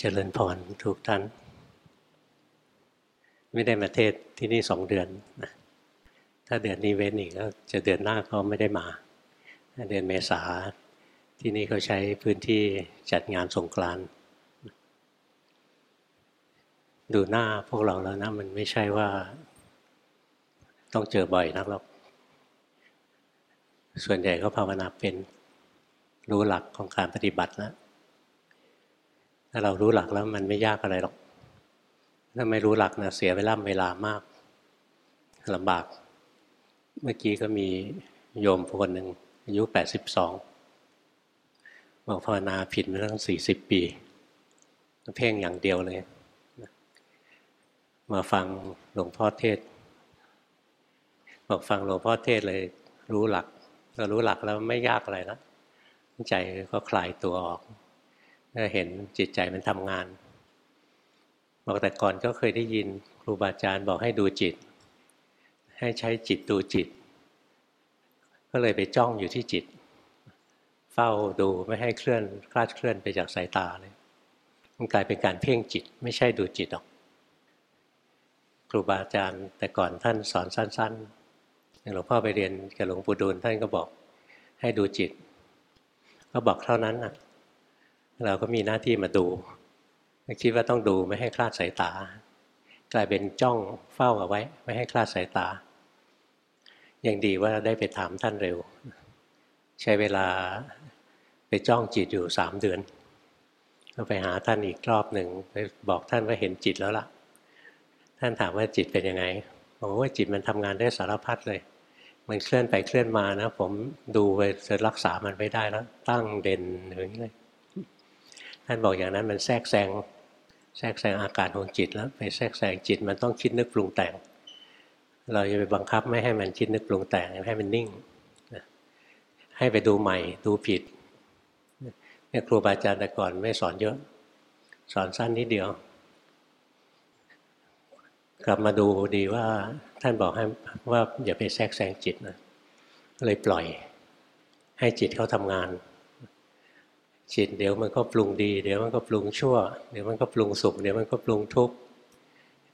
เจริญพรทุกท่าน ไม่ได้มาเทศที่นี่สองเดือนนะถ้าเดือนนี้เว้นอีกก็จะเดือนหน้าเขาไม่ได้มา เดือนเมษาที่นี่เขาใช้พื้นที่จัดงานสงกรานต์ดูหน้าพวกเราแล้วนะ มันไม่ใช่ว่า ต้องเจอบ่อยนักหรอก ส่วนใหญ่ก็ภาวนาเป็นรู้หลักของการปฏิบัติแล้ว ถ้าเรารู้หลักแล้วมันไม่ยากอะไรหรอก ถ้าไม่รู้หลักนะเสียเวลาเวลามากลำบาก เมื่อกี้ก็มีโยมคนหนึ่งอายุแปดสิบสองบอกภาวนาผิดมาตั้งสี่สิบปี เพ่งอย่างเดียวเลย มาฟังหลวงพ่อเทศ บอกฟังหลวงพ่อเทศเลยรู้หลักเรารู้หลักแล้วไม่ยากอะไรแล้วใจก็คลายตัวออก ก็เห็นจิตใจมันทำงาน บอกแต่ก่อนก็เคยได้ยินครูบาอาจารย์บอกให้ดูจิต ให้ใช้จิตดูจิต ก็เลยไปจ้องอยู่ที่จิต เฝ้าดูไม่ให้เคลื่อนคลาดเคลื่อนไปจากสายตาเลยมันกลายเป็นการเพ่งจิต ไม่ใช่ดูจิตหรอก ครูบาอาจารย์แต่ก่อนท่านสอนสั้นๆหลวงพ่อไปเรียนกับหลวงปู่ดูลท่านก็บอกให้ดูจิต ก็บอกเท่านั้นนะ เราก็มีหน้าที่มาดูคิดว่าต้องดูไม่ให้คลาดสายตา กลายเป็นจ้องเฝ้าเอาไว้ ไม่ให้คลาดสายตา ยังดีว่าได้ไปถามท่านเร็ว ใช้เวลาไปจ้องจิตอยู่สามเดือนก็ไปหาท่านอีกรอบหนึ่งไปบอกท่านว่าเห็นจิตแล้วล่ะ ท่านถามว่าจิตเป็นยังไงบอกว่าจิตมันทำงานได้สารพัดเลย มันเคลื่อนไปเคลื่อนมานะ ผมดูไปจะรักษามันไม่ได้แล้ว ตั้งเด่นอย่างนี้เลย ท่านบอกอย่างนั้นมันแทรกแซงแทรกแซงอาการของจิตแล้วไปแทรกแซงจิตมันต้องคิดนึกปรุงแต่ง เราจะไปบังคับไม่ให้มันคิดนึกปรุงแต่งให้มันนิ่งให้ไปดูใหม่ดูผิดเนี่ยครูบาอาจารย์แต่ก่อนไม่สอนเยอะ สอนสั้นนิดเดียว กลับมาดูดีว่าท่านบอกให้ว่าอย่าไปแทรกแซงจิตนะเลยปล่อย ให้จิตเขาทำงาน จิตเดี๋ยวมันก็ปรุงดี เดี๋ยวมันก็ปรุงชั่ว เดี๋ยวมันก็ปรุงสุข เดี๋ยวมันก็ปรุงทุกข์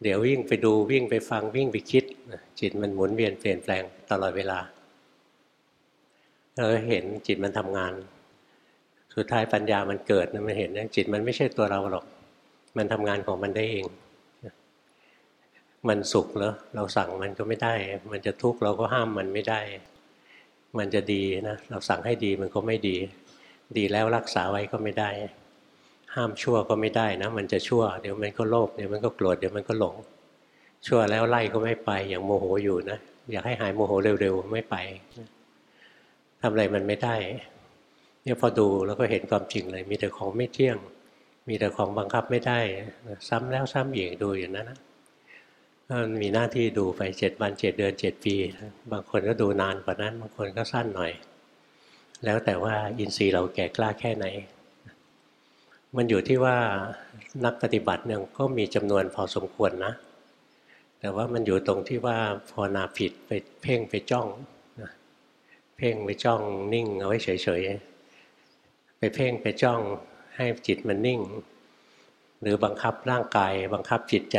เดี๋ยววิ่งไปดูวิ่งไปฟังวิ่งไปคิด จิตมันหมุนเวียนเปลี่ยนแปลงตลอดเวลาเราเห็นจิตมันทำงาน สุดท้ายปัญญามันเกิดมันเห็นจิตมันไม่ใช่ตัวเราหรอก มันทำงานของมันได้เอง มันสุขเหรอเราสั่งมันก็ไม่ได้ มันจะทุกข์เราก็ห้ามมันไม่ได้ มันจะดีนะเราสั่งให้ดีมันก็ไม่ดี ดีแล้วรักษาไว้ก็ไม่ได้ ห้ามชั่วก็ไม่ได้นะ มันจะชั่ว เดี๋ยวมันก็โลภเดี๋ยวมันก็โกรธเดี๋ยวมันก็หลง ชั่วแล้วไล่ก็ไม่ไปอย่างโมโหอยู่นะอยากให้หายโมโหเร็วๆไม่ไปทำอะไรมันไม่ได้เนี่ยพอดูแล้วก็เห็นความจริงเลย มีแต่ของไม่เที่ยง มีแต่ของบังคับไม่ได้ ซ้ำแล้วซ้ำอีกดูอย่างนั้นนะมีหน้าที่ดูไปเจ็ดวันเจ็ดเดือนเจ็ดปี บางคนก็ดูนานกว่านั้น บางคนก็สั้นหน่อย แล้วแต่ว่าอินทรีย์เราแก่กล้าแค่ไหน มันอยู่ที่ว่านักปฏิบัติเนี่ยก็มีจำนวนพอสมควรนะ แต่ว่ามันอยู่ตรงที่ว่าพอนาผิดไปเพ่งไปจ้องเพ่งไปจ้องนิ่งเอาไว้เฉยๆ ไปเพ่งไปจ้องให้จิตมันนิ่ง หรือบังคับร่างกาย บังคับจิตใจ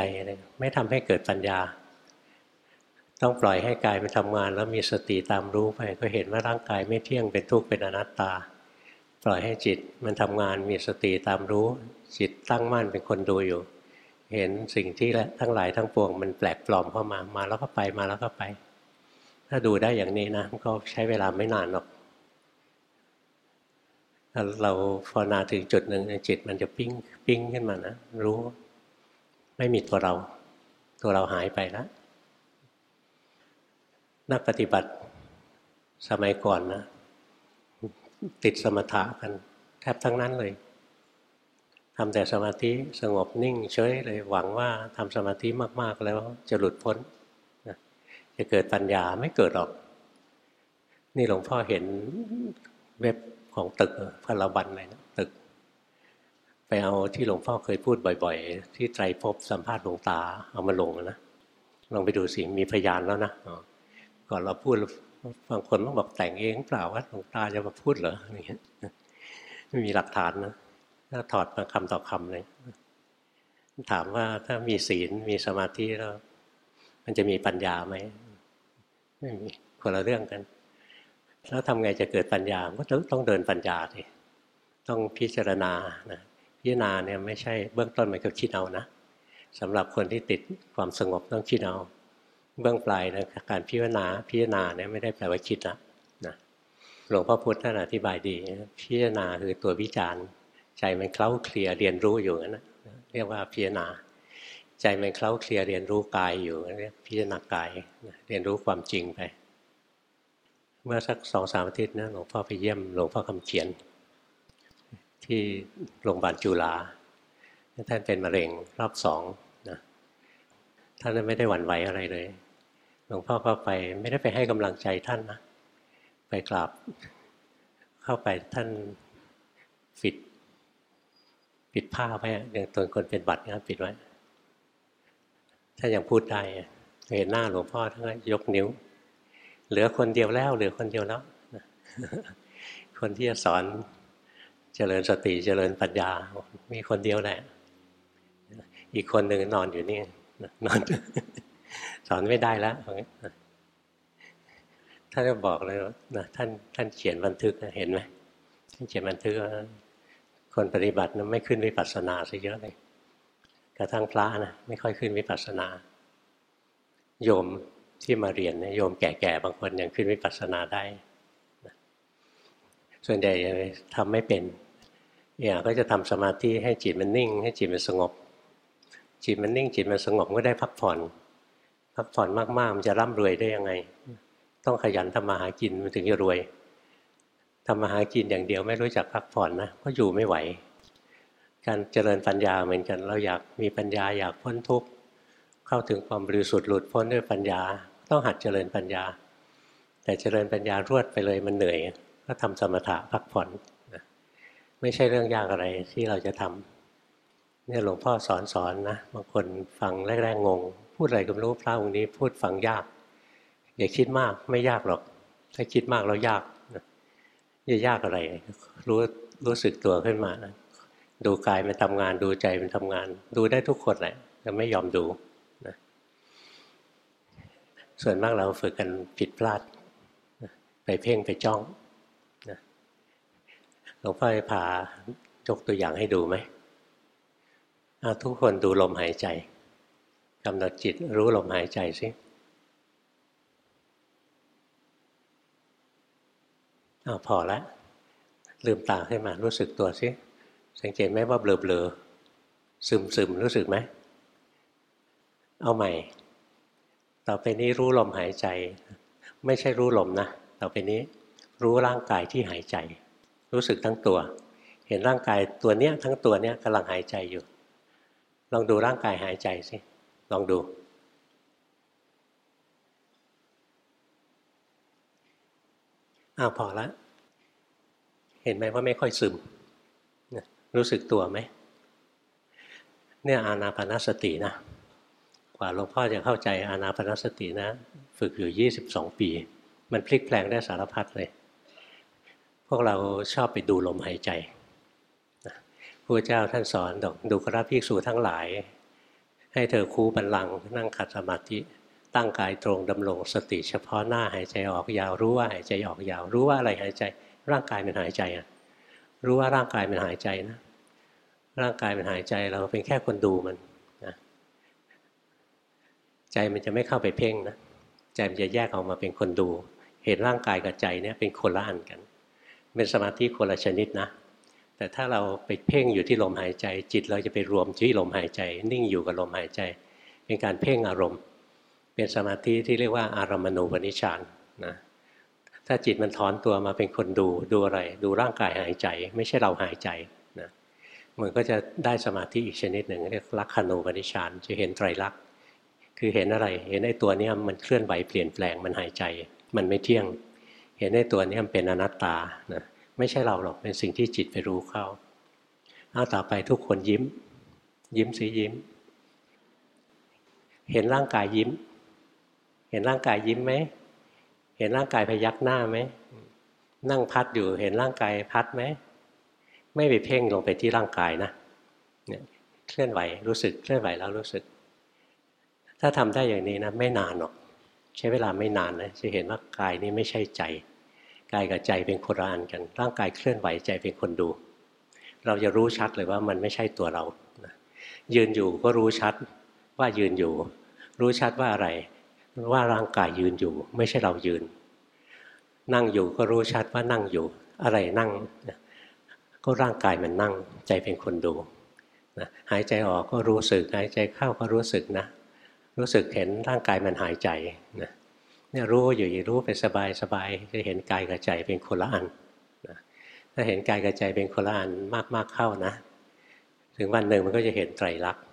ไม่ทำให้เกิดปัญญา ต้องปล่อยให้กายมันทำงาน แล้วมีสติตามรู้ไป ก็เห็นว่าร่างกายไม่เที่ยงเป็นทุกข์เป็นอนัตตา ปล่อยให้จิตมันทำงานมีสติตามรู้ จิตตั้งมั่นเป็นคนดูอยู่ เห็นสิ่งที่ทั้งหลายทั้งปวง มันแปลกปลอมเข้ามามาแล้วก็ไปมาแล้วก็ไป ถ้าดูได้อย่างนี้นะก็ใช้เวลาไม่นานหรอกเราภาวนาถึงจุดหนึ่งจิตมันจะปิ้งปิ้งขึ้นมานะรู้ไม่มีตัวเรา ตัวเราหายไปแล้ว นักปฏิบัติสมัยก่อนนะ ติดสมถะกัน แทบทั้งนั้นเลยทำแต่สมาธิสงบนิ่งเฉยเลยหวังว่าทำสมาธิมาก ๆ แล้วจะหลุดพ้นนะจะเกิดปัญญาไม่เกิดหรอก นี่หลวงพ่อเห็นเว็บของตึกพลบันอะไรนะตึก ไปเอาที่หลวงพ่อเคยพูดบ่อย ๆ ที่ไตรภพสัมภาษณ์หลวงตาเอามาลงนะลองไปดูสิมีพยานแล้วนะ ก่อนเราพูดบางคนต้องบอกแต่งเองเปล่าว่าหลวงตาจะมาพูดเหรออย่างเงี้ยไม่มีหลักฐานนะก็ถอดมาคำต่อคำเลย ถามว่าถ้ามีศีลมีสมาธิแล้ว มันจะมีปัญญาไหมไม่มีคนละเรื่องกัน แล้วทำไงจะเกิดปัญญาก็ต้องเดินปัญญาสิต้องพิจารณานะพิจารณาเนี่ยไม่ใช่เบื้องต้นมันก็คิดเอานะสำหรับคนที่ติดความสงบต้องคิดเอา เบื้องปลายนะการพิจารณาพิจารณาเนี่ยไม่ได้แปลว่าคิดนะนะหลวงพ่อพุธท่านอธิบายดี พิจารณาคือตัววิจารณ์ ใจมันเคล้าเคลียเรียนรู้อยู่นั่นเรียกว่าพิจารณา ใจมันเคล้าเคลียเรียนรู้กายอยู่เรียกพิจารณากายเรียนรู้ความจริงไป เมื่อสักสองสามอาทิตย์นะหลวงพ่อไปเยี่ยมหลวงพ่อคำเขียน ที่โรงพยาบาลจุฬาท่านเป็นมะเร็งรอบสองนะท่านไม่ได้หวั่นไหวอะไรเลย หลวงพ่อก็ไปไม่ได้ไปให้กำลังใจท่านนะไปกราบเข้าไปท่านปิดปิดผ้าไว้อย่างตัวคนเป็นบัตรนะปิดไว้ถ้ายังพูดได้เห็นหน้าหลวงพ่อท่านก็ยกนิ้ว เหลือคนเดียวแล้ว เหลือคนเดียวแล้วคนที่จะสอนเจริญสติเจริญปัญญา มีคนเดียวแหละ อีกคนหนึ่งนอนอยู่นี่นอน สอนไม่ได้แล้วท่านก็บอกเลยนะท่านท่านเขียนบันทึกเห็นไหมท่านเขียนบันทึกคนปฏิบัตินะไม่ขึ้นวิปัสสนาซะเยอะเลยกระทั่งพระนะไม่ค่อยขึ้นวิปัสสนา โยมที่มาเรียนโยมแก่ๆบางคนยังขึ้นวิปัสสนาได้ ส่วนใหญ่ทำไม่เป็นอย่างก็จะทำสมาธิให้จิตมันนิ่ง ให้จิตมันสงบ จิตมันนิ่ง จิตมันสงบก็ได้พักผ่อน พักผ่อนมากๆ มันจะร่ำรวยได้ยังไง ต้องขยันทำมาหากินมันถึงจะรวยทำมาหากินอย่างเดียวไม่รู้จักพักผ่อนนะก็อยู่ไม่ไหว การเจริญปัญญาเหมือนกัน เราอยากมีปัญญาอยากพ้นทุกข์เข้าถึงความบริสุทธิ์หลุดพ้นด้วยปัญญา ต้องหัดเจริญปัญญา แต่เจริญปัญญารวดไปเลยมันเหนื่อย ก็ทำสมถะพักผ่อนไม่ใช่เรื่องยากอะไรที่เราจะทำเนี่ยหลวงพ่อสอนสอนนะบางคนฟังแรกๆงง พูดอะไรก็ไม่รู้พระองค์นี้พูดฟังยาก อย่าคิดมากไม่ยากหรอก ถ้าคิดมากแล้วยากจะยากอะไร รู้รู้สึกตัวขึ้นมานะดูกายมันทำงานดูใจมันทำงาน ดูได้ทุกคนแหละแต่ไม่ยอมดูนะส่วนมากเราฝึกกันผิดพลาดไปเพ่งไปจ้องหลวงพ่อจะพายกตัวอย่างให้ดูไหมทุกคนดูลมหายใจ กำหนดจิตรู้ลมหายใจสิอาพอแล้วลืมตาขึ้นมารู้สึกตัวสิสังเกตไหมว่าเบลอเบลอซึมซึมรู้สึกไหม เอาใหม่ ต่อไปนี้รู้ลมหายใจ ไม่ใช่รู้ลมนะ ต่อไปนี้รู้ร่างกายที่หายใจ รู้สึกทั้งตัว เห็นร่างกายตัวเนี้ยทั้งตัวเนี้ยกำลังหายใจอยู่ ลองดูร่างกายหายใจสิ ลองดูอ้าวพอละเห็นไหมว่าไม่ค่อยซึม รู้สึกตัวไหม เนี่ยอานาปนสตินะ กว่าหลวงพ่อจะเข้าใจอานาปนสตินะ ฝึกอยู่ 22 ปี มันพลิกแปลงได้สารพัดเลย พวกเราชอบไปดูลมหายใจพระเจ้าท่านสอนดอกดูกราภิกษุทั้งหลาย ให้เธอคูบันลังนั่งขัดสมาธิตั้งกายตรงดำรงสติเฉพาะหน้าหายใจออกยาวรู้ว่าหายใจออกยาว รู้ว่าอะไรหายใจ ร่างกายมันหายใจอะรู้ว่าร่างกายมันหายใจนะ ร่างกายมันหายใจเราเป็นแค่คนดูมันนะใจมันจะไม่เข้าไปเพ่งนะใจมันจะแยกออกมาเป็นคนดู เห็นร่างกายกับใจเนี่ยเป็นคนละอันกัน เป็นสมาธิคนละชนิดนะ แต่ถ้าเราไปเพ่งอยู่ที่ลมหายใจ จิตเราจะไปรวมที่ลมหายใจ นิ่งอยู่กับลมหายใจ เป็นการเพ่งอารมณ์ เป็นสมาธิที่เรียกว่าอารมณูปนิชานนะถ้าจิตมันถอนตัวมาเป็นคนดูดูอะไร ดูร่างกายหายใจ ไม่ใช่เราหายใจนะมันก็จะได้สมาธิอีกชนิดหนึ่งเรียกลักขณูปนิชานจะเห็นไตรลักษณ์คือเห็นอะไร เห็นไอ้ตัวนี้มันเคลื่อนไหวเปลี่ยนแปลงมันหายใจ มันไม่เที่ยง เห็นในตัวนี้มันเป็นอนัตตานะ ไม่ใช่เราหรอกเป็นสิ่งที่จิตไปรู้เข้าเอาต่อไปทุกคนยิ้ม ยิ้มสิยิ้ม เห็นร่างกายยิ้ม เห็นร่างกายยิ้มไหมเห็นร่างกายพยักหน้าไหมนั่งพัดอยู่เห็นร่างกายพัดไหมไม่ไปเพ่งลงไปที่ร่างกายนะเนี่ยเคลื่อนไหวรู้สึกเคลื่อนไหวแล้วรู้สึก ถ้าทำได้อย่างนี้นะไม่นานหรอก ใช้เวลาไม่นานนะจะเห็นว่ากายนี้ไม่ใช่ใจ กายกับใจเป็นคนละอันกัน ร่างกายเคลื่อนไหวใจเป็นคนดู เราจะรู้ชัดเลยว่ามันไม่ใช่ตัวเรา ยืนอยู่ก็รู้ชัดว่ายืนอยู่ รู้ชัดว่าอะไร ว่าร่างกายยืนอยู่ ไม่ใช่เรายืน นั่งอยู่ก็รู้ชัดว่านั่งอยู่ อะไรนั่ง ก็ร่างกายมันนั่ง ใจเป็นคนดูนะหายใจออกก็รู้สึก หายใจเข้าก็รู้สึกนะ รู้สึกเห็นร่างกายมันหายใจนะ เนี่ยรู้อยู่รู้ไปสบายสบายจะเห็นกายกับใจเป็นคนละอันนะถ้าเห็นกายกับใจเป็นคนละอันมากๆเข้านะ ถึงวันหนึ่งมันก็จะเห็นไตรลักษณ์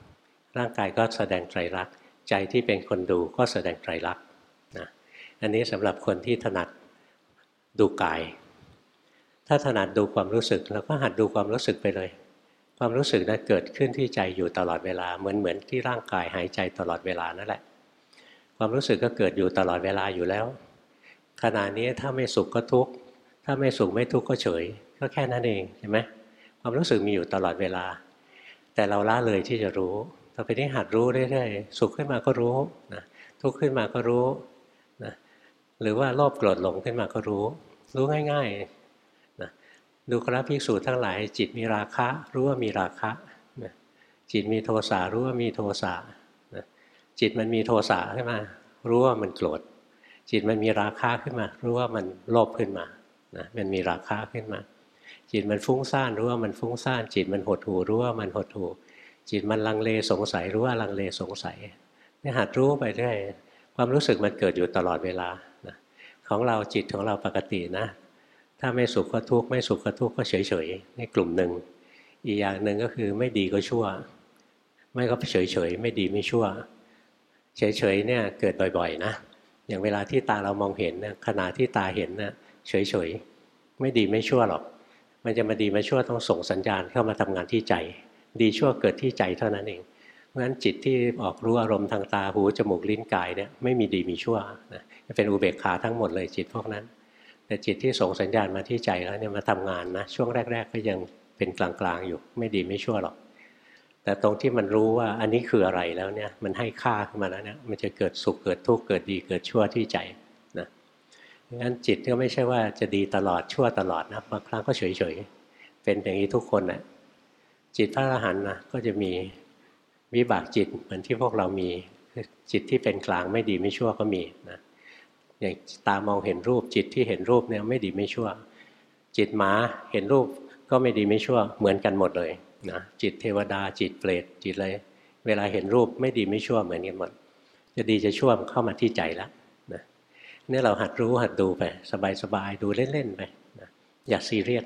ร่างกายก็แสดงไตรลักษณ์ใจที่เป็นคนดูก็แสดงไตรลักษณ์นะอันนี้สำหรับคนที่ถนัดดูกาย ถ้าถนัดดูความรู้สึกเราก็หัดดูความรู้สึกไปเลยความรู้สึกนั้นเกิดขึ้นที่ใจอยู่ตลอดเวลาเหมือนเหมือนที่ร่างกายหายใจตลอดเวลานั่นแหละ ความรู้สึกก็เกิดอยู่ตลอดเวลาอยู่แล้ว ขณะนี้ถ้าไม่สุขก็ทุกข์ ถ้าไม่สุขไม่ทุกข์ก็เฉย ก็แค่นั้นเองใช่ไหมความรู้สึกมีอยู่ตลอดเวลา แต่เราละเลยที่จะรู้ต่อไปนี้หัดรู้เรื่อยๆสุขขึ้นมาก็รู้นะทุกข์ขึ้นมาก็รู้นะหรือว่าโลภโกรธหลงขึ้นมาก็รู้ รู้ง่ายๆนะดูคราภิกษุทั้งหลาย จิตมีราคะ รู้ว่ามีราคะนะจิตมีโทสะรู้ว่ามีโทสะ จิตมันมีโทสะขึ้นมา รู้ว่ามันโกรธจิตมันมีราคะขึ้นมา รู้ว่ามันโลภขึ้นมานะมันมีราคะขึ้นมา จิตมันฟุ้งซ่านรู้ว่ามันฟุ้งซ่านจิตมันหดหูรู้ว่ามันหดหูจิตมันลังเลสงสัยรู้ว่าลังเลสงสัยนี่หัดรู้ไปเรื่อยความรู้สึกมันเกิดอยู่ตลอดเวลานะของเราจิตของเราปกตินะ ถ้าไม่สุขก็ทุกข์ไม่สุขก็ทุกข์ก็เฉยเฉยนี่กลุ่มหนึ่งอีกอย่างหนึ่งก็คือไม่ดีก็ชั่ว ไม่ก็เฉยเฉยไม่ดีไม่ชั่ว เฉยเฉยเนี่ยเกิดบ่อยๆนะอย่างเวลาที่ตาเรามองเห็นเนี่ยขณะที่ตาเห็นเนี่ยเฉยเฉยไม่ดีไม่ชั่วหรอก มันจะมาดีมาชั่วต้องส่งสัญญาณเข้ามาทำงานที่ใจ ดีชั่วเกิดที่ใจเท่านั้นเองเพราะฉะนั้นจิตที่ออกรู้อารมณ์ทางตาหูจมูกลิ้นกายเนี่ยไม่มีดีมีชั่วนะเป็นอุเบกขาทั้งหมดเลยจิตพวกนั้น แต่จิตที่ส่งสัญญาณมาที่ใจแล้วเนี่ยมาทำงานนะช่วงแรก ๆ ก็ยังเป็นกลางๆอยู่ ไม่ดีไม่ชั่วหรอก แต่ตรงที่มันรู้ว่าอันนี้คืออะไรแล้วเนี่ยมันให้ค่าขึ้นมาแล้วเนี่ยมันจะเกิดสุขเกิดทุกข์เกิดดีเกิดชั่วที่ใจนะงั้นจิตก็ไม่ใช่ว่าจะดีตลอดชั่วตลอดนะบางครั้งก็เฉยๆเป็นอย่างนี้ทุกคนนะจิตพระอรหันต์นะก็จะมีวิบากจิตเหมือนที่พวกเรามีจิตที่เป็นกลางไม่ดีไม่ชั่วก็มีนะอย่างตามองเห็นรูปจิตที่เห็นรูปเนี่ยไม่ดีไม่ชั่ว จิตหมาเห็นรูปก็ไม่ดีไม่ชั่วเหมือนกันหมดเลย นะจิตเทวดาจิตเปรตจิตอะไรเวลาเห็นรูปไม่ดีไม่ชั่วเหมือนกันหมดจะดีจะชั่วเข้ามาที่ใจแล้วนะนี่เราหัดรู้หัดดูไปสบายๆดูเล่นๆไปนะอย่าซีเรียส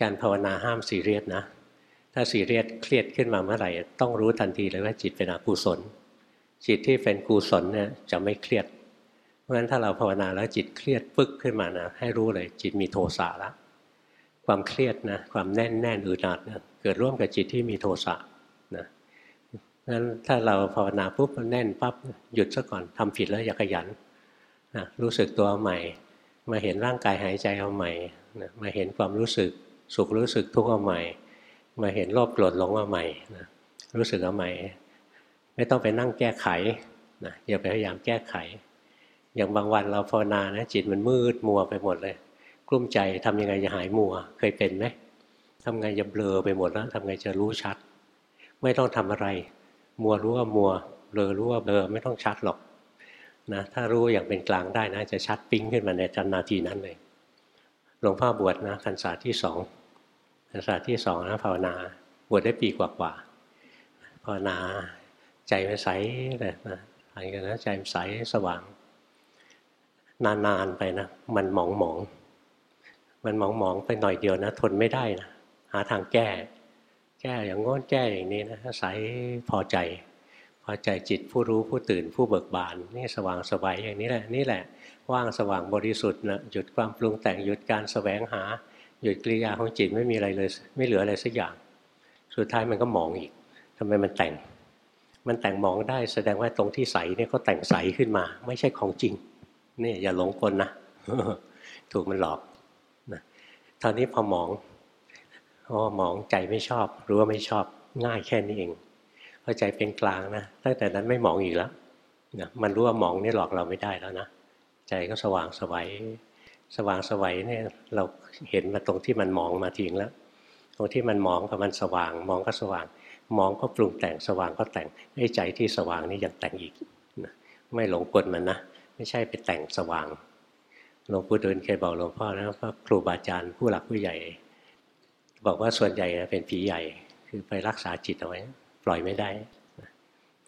การภาวนาห้ามซีเรียสนะถ้าสีเรียสเครียดขึ้นมาเมื่อไหร่ ต้องรู้ทันทีเลยว่าจิตเป็นอกุศล จิตที่เป็นกุศลเนี่ยจะไม่เครียด เพราะฉะนั้นถ้าเราภาวนาแล้วจิตเครียดปึ๊กขึ้นมานะให้รู้เลยจิตมีโทสะแล้วความเครียดนะความแน่นแน่นอึดอัดนะ เกิดร่วมกับจิตที่มีโทสะนะงั้นถ้าเราภาวนาปุ๊บแน่นปั๊บหยุดซะก่อนทำผิดแล้วอย่าขยันนะรู้สึกตัวใหม่ มาเห็นร่างกายหายใจเอาใหม่นะมาเห็นความรู้สึกสุขรู้สึกทุกข์เอาใหม่ มาเห็นโลภโกรธหลงมาใหม่นะรู้สึกเอาใหม่ ไม่ต้องไปนั่งแก้ไขนะอย่าไปพยายามแก้ไข อย่างบางวันเราภาวนานะจิตมันมืดมัวไปหมดเลย กลุ้มใจทำยังไงจะหายมัวเคยเป็นไหม ทำไงจะเบลอไปหมดแล้วทำไงจะรู้ชัด ไม่ต้องทำอะไร มัวรู้ว่ามัวเบลอรู้ว่าเบลอไม่ต้องชัดหรอกนะถ้ารู้อย่างเป็นกลางได้นะ จะชัดปิ้งขึ้นมาในจันนาทีนั้นเลยหลวงพ่อบวชนะพรรษาที่สองภาษาที่สองนะภาวนา บวชได้ปีกว่าๆภาวนาใจมันใสเลยนะอะไรกันนะใจมันใสสว่าง นานๆไปนะ มันหมองหมองมันหมองหมองไปหน่อยเดียวนะ ทนไม่ได้นะ หาทางแก้ แก้อย่างง้นแก้อย่างนี้นะใสพอใจ พอใจจิตผู้รู้ผู้ตื่นผู้เบิกบาน นี่สว่างสบายอย่างนี้แหละนี่แหละ ว่างสว่างบริสุทธิ์นะหยุดความปรุงแต่งหยุดการสแสวงหา หยุดกิริยาของจิตไม่มีอะไรเลย ไม่เหลืออะไรสักอย่าง สุดท้ายมันก็มองอีกทำไมมันแต่ง มันแต่งมองได้แสดงว่าตรงที่ใสเนี่ยก็แต่งใสขึ้นมา ไม่ใช่ของจริงนี่อย่าหลงกลนะถูกมันหลอกนะตอนนี้พอมอง อ๋อหมองใจไม่ชอบ รู้ว่าไม่ชอบง่ายแค่นี้เองพอใจเป็นกลางนะตั้งแต่นั้นไม่หมองอีกแล้วนะมันรู้ว่าหมองนี่หลอกเราไม่ได้แล้วนะใจก็สว่างสวัยสว่างสวัยเนี่ยเราเห็นมาตรงที่มันมองมาทิ้งแล้ว ตรงที่มันมองกับมันสว่าง มองก็สว่าง มองก็ปรุงแต่งสว่างก็แต่งไอ้ใจที่สว่างนี่ยังแต่งอีกนะไม่หลงกลมันนะไม่ใช่ไปแต่งสว่างหลวงปู่ดูลเคยบอกหลวงพ่อนะว่าครูบาอาจารย์ผู้หลักผู้ใหญ่ บอกว่าส่วนใหญ่เป็นผีใหญ่ คือไปรักษาจิตเอาไว้ ปล่อยไม่ได้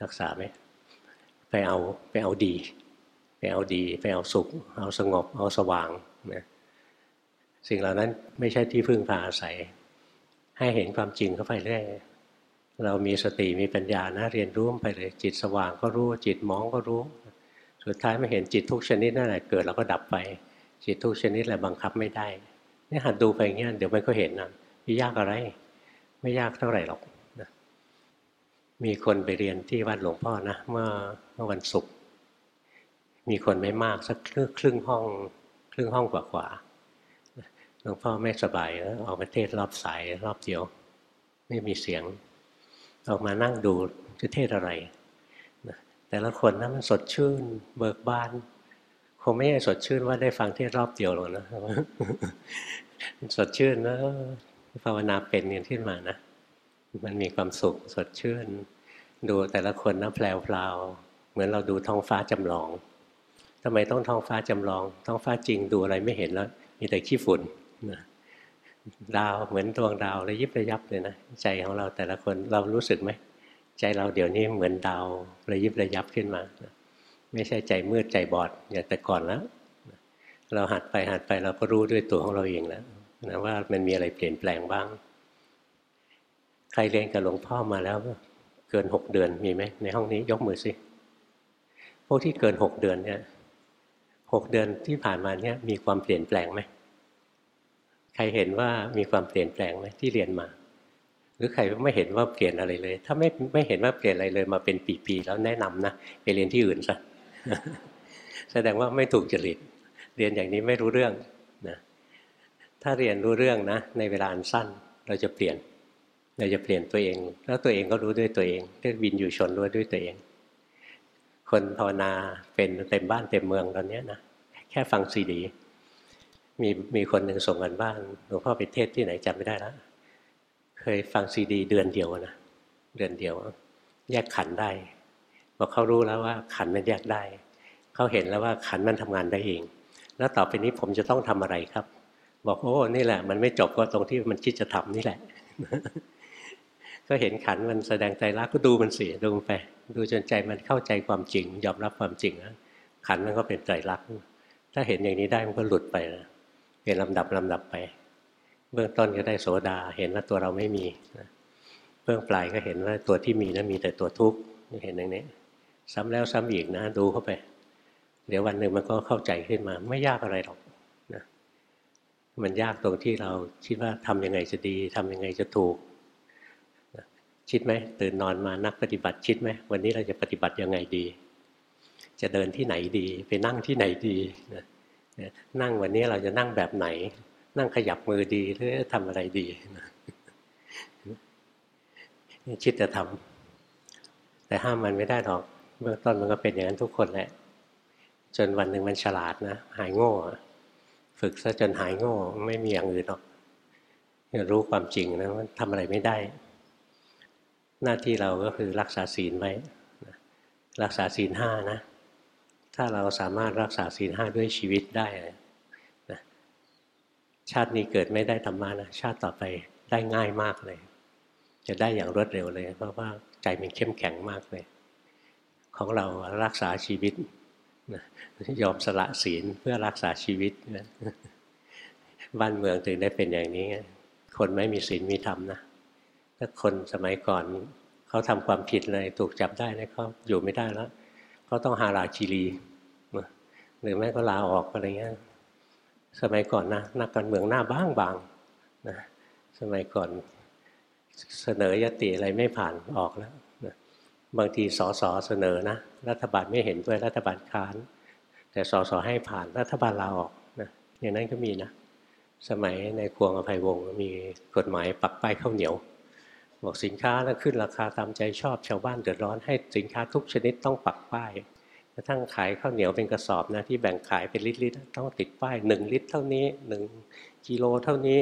รักษาไหมไปเอาไปเอาดี ไปเอาดี ไปเอาสุข เอาสงบ เอาสว่างนะสิ่งเหล่านั้นไม่ใช่ที่พึ่งพาอาศัย ให้เห็นความจริงเข้าไปเรื่อยเรามีสติมีปัญญานะเรียนรู้ไปเลย จิตสว่างก็รู้ จิตมองก็รู้ สุดท้ายไม่เห็นจิตทุกชนิดนั่นแหละเกิดแล้วก็ดับไป จิตทุกชนิดแหละบังคับไม่ได้นี่หัดดูไปอย่างเงี้ยเดี๋ยวมันก็เห็นนะ ยากอะไร ไม่ยากเท่าไหร่หรอกนะมีคนไปเรียนที่วัดหลวงพ่อนะเมื่อเมื่อวันศุกร์มีคนไม่มากสักครึ่งครึ่งห้องครึ่งห้องกว่าๆหลวงพ่อไม่สบายแล้วออกมาเทศรอบสายรอบเดียว ไม่มีเสียง ออกมานั่งดูจะเทศอะไรนะแต่ละคนนะมันสดชื่น เบิกบานคงไม่ใช่สดชื่นว่าได้ฟังเทศรอบเดียวหรอกนะสดชื่นแล้ว ภาวนาเป็นกันขึ้นมานะ มันมีความสุขสดชื่น ดูแต่ละคนนะแพลวพลาวเหมือนเราดูท้องฟ้าจำลองทำไมต้องท้องฟ้าจำลอง ท้องฟ้าจริงดูอะไรไม่เห็นแล้ว มีแต่ขี้ฝุ่นนะดาวเหมือนดวงดาวระยิบระยับเลยนะใจของเราแต่ละคนเรารู้สึกไหมใจเราเดี๋ยวนี้เหมือนดาวระยิบระยับขึ้นมา ไม่ใช่ใจมืดใจบอดอย่างแต่ก่อนแล้ว เราหัดไปหัดไปเราก็รู้ด้วยตัวของเราเองแล้ว นะว่ามันมีอะไรเปลี่ยนแปลงบ้าง ใครเรียนกับหลวงพ่อมาแล้ว เกินหกเดือนมีไหมในห้องนี้ยกมือสิพวกที่เกินหกเดือนเนี่ยหกเดือนที่ผ่านมาเนี่ยมีความเปลี่ยนแปลงไหมใครเห็นว่ามีความเปลี่ยนแปลงไหมที่เรียนมา หรือใครไม่เห็นว่าเปลี่ยนอะไรเลย ถ้าไม่ไม่เห็นว่าเปลี่ยนอะไรเลยมาเป็นปีๆแล้วแนะนำนะไปเรียนที่อื่นซะแสดงว่าไม่ถูกจริตเรียนอย่างนี้ไม่รู้เรื่อง ถ้าเรียนรู้เรื่องนะ ในเวลาอันสั้นเราจะเปลี่ยน เราจะเปลี่ยนตัวเอง แล้วตัวเองก็รู้ด้วยตัวเองเรียกวินอยู่ชนรู้ด้วยตัวเอง คนภาวนาเป็นเต็มบ้านเต็มเมืองตอนนี้นะแค่ฟังซีดีมีมีคนหนึ่งส่งกันบ้านหลวงพ่อไปเทศที่ไหนจำไม่ได้แล้วเคยฟังซีดี เดือนเดียวนะเดือนเดียว แยกขันได้บอกเขารู้แล้วว่าขันมันแยกได้ เขาเห็นแล้วว่าขันมันทำงานได้เอง แล้วต่อไปนี้ผมจะต้องทำอะไรครับ บอกโอ้นี่แหละ มันไม่จบก็ตรงที่มันคิดจะทำนี่แหละ ก็เห็นขันมันแสดงใจรักก็ดูมันสิดูไป ดูจนใจมันเข้าใจความจริง ยอมรับความจริงนะขันมันก็เป็นใจรักถ้าเห็นอย่างนี้ได้มันก็หลุดไปนะเป็นลำดับลำดับไป เบื้องต้นก็ได้โสดา เห็นว่าตัวเราไม่มีเบื้องปลายก็เห็นว่าตัวที่มีนั้นมีแต่ตัวทุกข์เห็นอย่างนี้ซ้ำแล้วซ้ำอีกนะ ดูเข้าไป เดี๋ยววันหนึ่งมันก็เข้าใจขึ้นมา ไม่ยากอะไรหรอก มันยากตรงที่เราคิดว่าทำยังไงจะดีทำยังไงจะถูกคิดไหมตื่นนอนมานักปฏิบัติคิดไหมวันนี้เราจะปฏิบัติยังไงดี จะเดินที่ไหนดี ไปนั่งที่ไหนดีนั่งวันนี้เราจะนั่งแบบไหน นั่งขยับมือดีหรือทำอะไรดีคิดจะทำแต่ห้ามมันไม่ได้หรอก เบื้องต้นมันก็เป็นอย่างนั้นทุกคนแหละ จนวันหนึ่งมันฉลาดนะ หายโง่ ฝึกซะจนหายโง่ไม่มีอย่างอื่นหรอกรู้ความจริงนะมันทำอะไรไม่ได้ หน้าที่เราก็คือรักษาศีลไว้รักษาศีลห้านะถ้าเราสามารถรักษาศีลห้าด้วยชีวิตได้นะชาตินี้เกิดไม่ได้ธรรมานะชาติต่อไปได้ง่ายมากเลย จะได้อย่างรวดเร็วเลย เพราะว่าใจมันเข้มแข็งมากเลย ของเรารักษาชีวิต ยอมสละศีลเพื่อรักษาชีวิตบ้านเมืองถึงได้เป็นอย่างนี้ คนไม่มีศีลมีธรรมนะถ้าคนสมัยก่อนเขาทำความผิดเลยถูกจับได้นะเขาอยู่ไม่ได้แล้วเขาต้องหาลาชีรีหรือแม่ก็ลาออกอะไรเงี้ยสมัยก่อนนะนักการเมืองหน้าบ้างบางนะสมัยก่อนเสนอยติอะไรไม่ผ่านออกแล้ว บางทีสสเสนอนะรัฐบาลไม่เห็นด้วยรัฐบาลค้าน แต่สสให้ผ่านรัฐบาลลาออกนะอย่างนั้นก็มีนะ สมัยในควงอภัยวงศ์มีกฎหมายปักป้ายข้าวเหนียว บอกสินค้าแล้วขึ้นราคาตามใจชอบชาวบ้านเดือดร้อนให้สินค้าทุกชนิดต้องปักป้ายกระทั่งขายข้าวเหนียวเป็นกระสอบนะที่แบ่งขายเป็นลิตรๆต้องติดป้ายหนึ่งลิตรเท่านี้หนึ่งกิโลเท่านี้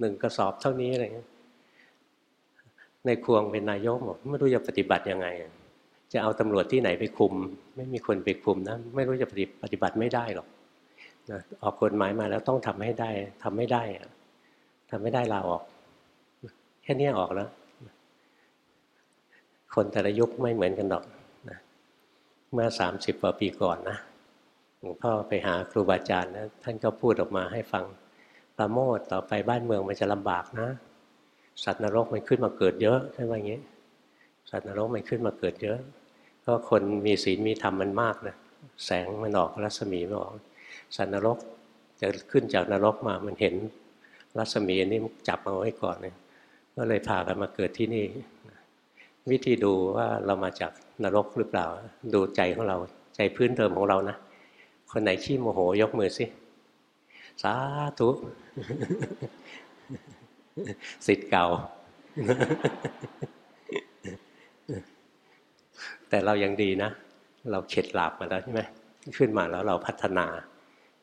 หนึ่งกระสอบเท่านี้อะไรเงี้ย ในควงเป็นนายกบอกไม่รู้จะปฏิบัติยังไง จะเอาตำรวจที่ไหนไปคุม ไม่มีคนไปคุมนะไม่รู้จะปฏิบัติไม่ได้หรอกนะออกกฎหมายมาแล้วต้องทำให้ได้ทำไม่ได้ทำไม่ได้ลาออก แค่นี้ออกแล้ว คนแต่ละยุคไม่เหมือนกันหรอกนะเมื่อสามสิบกว่าปีก่อนนะหลวงพ่อไปหาครูบาอาจารย์นะท่านก็พูดออกมาให้ฟังประโมทต่อไปบ้านเมืองมันจะลำบากนะ สัตว์นรกมันขึ้นมาเกิดเยอะใช่ไหมอย่างนี้ สัตว์นรกมันขึ้นมาเกิดเยอะ ก็คนมีศีลมีธรรมมันมากนะแสงมันออกรัศมีมันออก สัตว์นรกจะขึ้นจากนรกมามันเห็นรัศมีนี้จับเอาไว้ก่อนเลยก็เลยพากันมาเกิดที่นี่ วิธีดูว่าเรามาจากนรกหรือเปล่า ดูใจของเราใจพื้นเดิมของเรานะคนไหนขี้โมโหยกมือสิสาธุ สิทธิ์เก่า แต่เรายังดีนะ เราเข็ดหลาบมาแล้วใช่ไหมขึ้นมาแล้วเราพัฒนา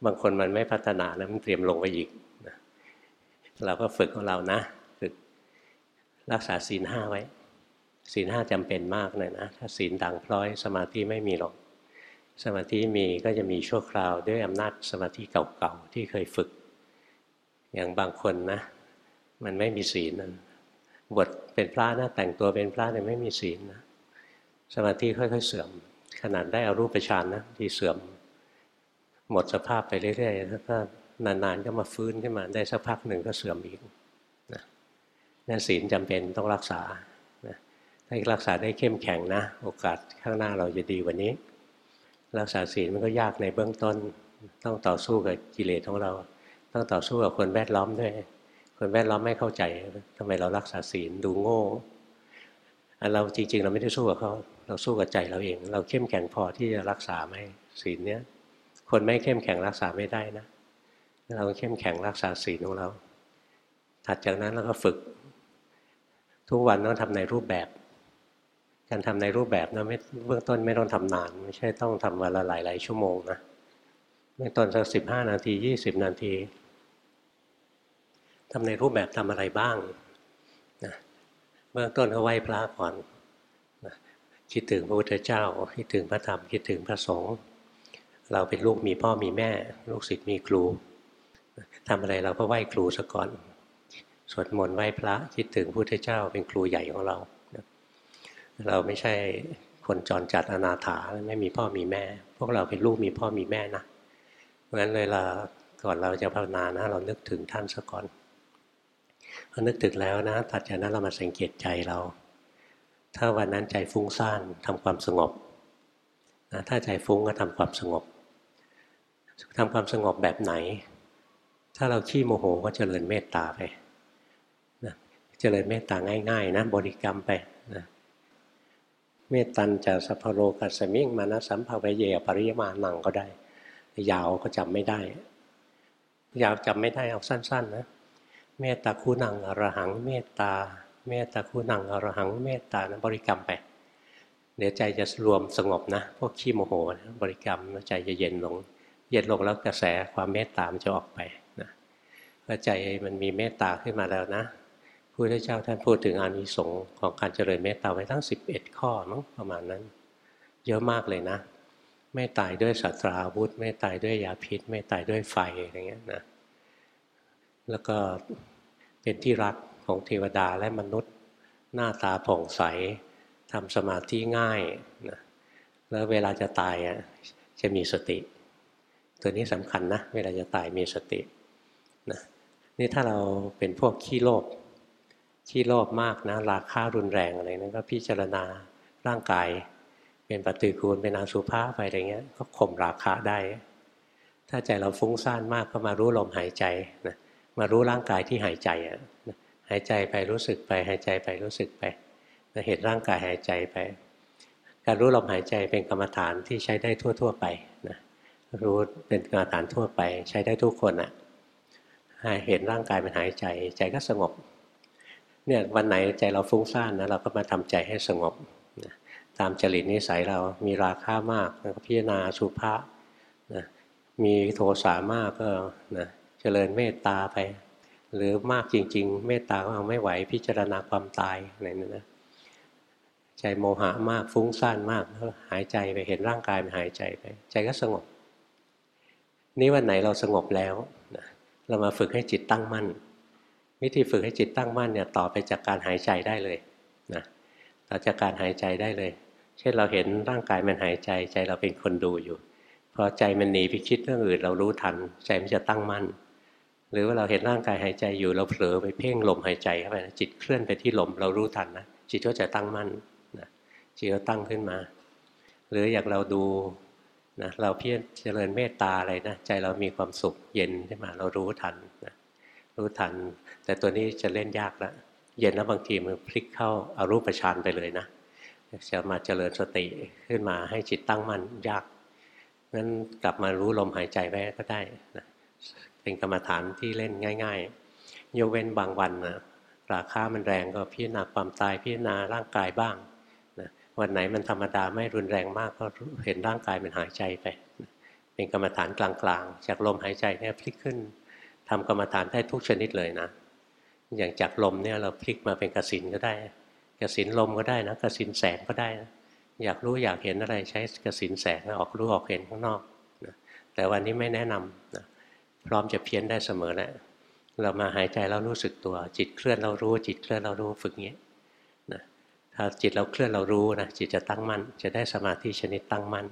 บางคนมันไม่พัฒนานะมันเตรียมลงไปอีกนะเราก็ฝึกของเรานะฝึกรักษาศีลห้าไว้ ศีลห้าจำเป็นมากเลยนะ ถ้าศีลดังพร้อย สมาธิไม่มีหรอก สมาธิมีก็จะมีชั่วคราวด้วยอำนาจสมาธิเก่าๆที่เคยฝึก อย่างบางคนนะ มันไม่มีศีลนะบทเป็นพระนะแต่งตัวเป็นพระแต่ยไม่มีศีลนะสมาธิค่อย ๆ เสื่อม ขนาดได้อารูปฌานนะที่เสื่อม หมดสภาพไปเรื่อยๆแล้วก็นานๆก็มาฟื้นขึ้นมาได้สักพักหนึ่งก็เสื่อมอีกนะนั่นศีลจำเป็นต้องรักษานะถ้ารักษาได้เข้มแข็งนะ โอกาสข้างหน้าเราจะดีกว่านี้ รักษาศีลมันก็ยากในเบื้องต้น ต้องต่อสู้กับกิเลสของเรา ต้องต่อสู้กับคนแวดล้อมด้วย คนแวดล้อมไม่เข้าใจทำไมเรารักษาศีลดูโง่เราจริง ๆ เราไม่ได้สู้กับเขาเราสู้กับใจเราเอง เราเข้มแข็งพอที่จะรักษาไหมศีลเนี้ยคนไม่เข้มแข็งรักษาไม่ได้นะ เราเข้มแข็งรักษาศีลของเรา ถัดจากนั้นเราก็ฝึก ทุกวันต้องทำในรูปแบบ การทำในรูปแบบนะไม่เบื้องต้นไม่ต้องทำนาน ไม่ใช่ต้องทำวันละหลายหลายชั่วโมงนะเบื้องต้นสักสิบห้านาทียี่สิบนาที ทำในรูปแบบทำอะไรบ้างนะเบื้องต้นก็ไหว้พระก่อนนะคิดถึงพระพุทธเจ้า คิดถึงพระธรรม คิดถึงพระสงฆ์เราเป็นลูกมีพ่อมีแม่ ลูกศิษย์มีครูทำอะไรเราก็ไหว้ครูซะก่อนสวดมนต์ไหว้พระคิดถึงพระพุทธเจ้าเป็นครูใหญ่ของเรา เราไม่ใช่คนจรจัดอนาถาไม่มีพ่อมีแม่ พวกเราเป็นลูกมีพ่อมีแม่นะเพราะฉะนั้นเวลาก่อนเราจะภาวนานะ เรานึกถึงท่านซะก่อน พอนึกถึงแล้วนะถัดจากนั้นเรามาสังเกตใจเรา ถ้าวันนั้นใจฟุ้งซ่านทำความสงบนะถ้าใจฟุ้งก็ทำความสงบทำความสงบแบบไหน ถ้าเราขี้โมโหก็เจริญเมตตาไปนะเจริญเมตตาง่าย ๆ นะบริกรรมไปนะเมตตันจะสัพโรกัสมิงมานะสัมภเวเยปริยมานังก็ได้ ยาวก็จำไม่ได้ ยาวจำไม่ได้เอาสั้น ๆ นะ เมตตาคูนังอรหัง เมตตา เมตตาคูนังอรหัง เมตตานะบริกรรมไป เดี๋ยวใจจะรวมสงบนะ พวกขี้โมโหนะบริกรรมแล้วใจจะเย็นลง เย็นลงแล้วกระแสความเมตตามจะออกไปนะพอใจมันมีเมตตาขึ้นมาแล้วนะพุทธเจ้าท่านพูดถึงอานิสงส์ของการเจริญเมตตาไว้ทั้ง 11 ข้อมั้งประมาณนั้น เยอะมากเลยนะ ไม่ตายด้วยสัตราวุธ ไม่ตายด้วยยาพิษ ไม่ตายด้วยไฟอะไรเงี้ยนะ แล้วก็เป็นที่รักของเทวดาและมนุษย์ หน้าตาผ่องใสทำสมาธิง่ายนะแล้วเวลาจะตายอะจะมีสติ ตัวนี้สำคัญนะเวลาจะตายมีสตินะนี่ถ้าเราเป็นพวกขี้โลภขี้โลภมากนะราคารุนแรงอะไรนั้นก็พิจารณาร่างกาย เป็นปฏิกูลเป็นอาสุภาไปอะไรเงี้ยก็ข่มราคะได้ ถ้าใจเราฟุ้งซ่านมากก็มารู้ลมหายใจนะ มารู้ร่างกายที่หายใจอะหายใจไปรู้สึกไป หายใจไปรู้สึกไปเห็นร่างกายหายใจไป การรู้ลมหายใจเป็นกรรมฐานที่ใช้ได้ทั่ว ๆ ไปนะรู้เป็นกรรมฐานทั่วไป ใช้ได้ทุกคนอะเห็นร่างกายมันหายใจ ใจก็สงบเนี่ยวันไหนใจเราฟุ้งซ่านนะเราก็มาทำใจให้สงบนะตามจริตนิสัยเรามีราคามากแล้วก็พิจารณาสุภาษนะมีโทสะมากก็นะ เจริญเมตตาไป หรือมากจริง ๆ เมตตาก็เอาไม่ไหวพิจารณาความตายอะไรนั่นนะใจโมหะมากฟุ้งซ่านมากหายใจไปเห็นร่างกายมันหายใจไป ใจก็สงบ นี่วันไหนเราสงบแล้วนะเรามาฝึกให้จิตตั้งมั่น วิธีฝึกให้จิตตั้งมั่นเนี่ยต่อไปจากการหายใจได้เลยนะต่อจากการหายใจได้เลย เช่นเราเห็นร่างกายมันหายใจ ใจเราเป็นคนดูอยู่พอใจมันหนีไปคิดเรื่องอื่นเรารู้ทัน ใจมันจะตั้งมั่น หรือว่าเราเห็นร่างกายหายใจอยู่เราเผลอไปเพ่งลมหายใจเข้าไปนะจิตเคลื่อนไปที่ลมเรารู้ทันนะจิตก็จะตั้งมั่นนะจิตก็ตั้งขึ้นมา หรืออย่างเราดูนะเราเพียรเจริญเมตตาอะไรนะใจเรามีความสุขเย็นขึ้นมาเรารู้ทันนะรู้ทัน แต่ตัวนี้จะเล่นยากแล้วเย็นแล้วบางทีมันพลิกเข้าอารูปฌานไปเลยนะจะมาเจริญสติขึ้นมาให้จิตตั้งมั่นยากงั้นกลับมารู้ลมหายใจไว้ก็ได้นะ เป็นกรรมฐานที่เล่นง่าย ๆ ยกเว้นบางวันนะราคามันแรงก็พิจารณาความตายพิจารณาร่างกายบ้างวันไหนมันธรรมดาไม่รุนแรงมากก็เห็นร่างกายมันหายใจไป เป็นกรรมฐานกลางๆ จากลมหายใจเนี่ยพลิกขึ้นทำกรรมฐานได้ทุกชนิดเลยนะ อย่างจากลมเนี่ยเราพลิกมาเป็นกสินก็ได้ กสินลมก็ได้นะกสินแสงก็ได้นะอยากรู้อยากเห็นอะไรใช้กสินแสงออกรู้ออกเห็นข้างนอกนะแต่วันนี้ไม่แนะนำนะ พร้อมจะเพี้ยนได้เสมอแหละเรามาหายใจแล้วรู้สึกตัว จิตเคลื่อนเรารู้ จิตเคลื่อนเรารู้ฝึกงี้ถ้าจิตเราเคลื่อนเรารู้นะจิตจะตั้งมั่น จะได้สมาธิชนิดตั้งมั่น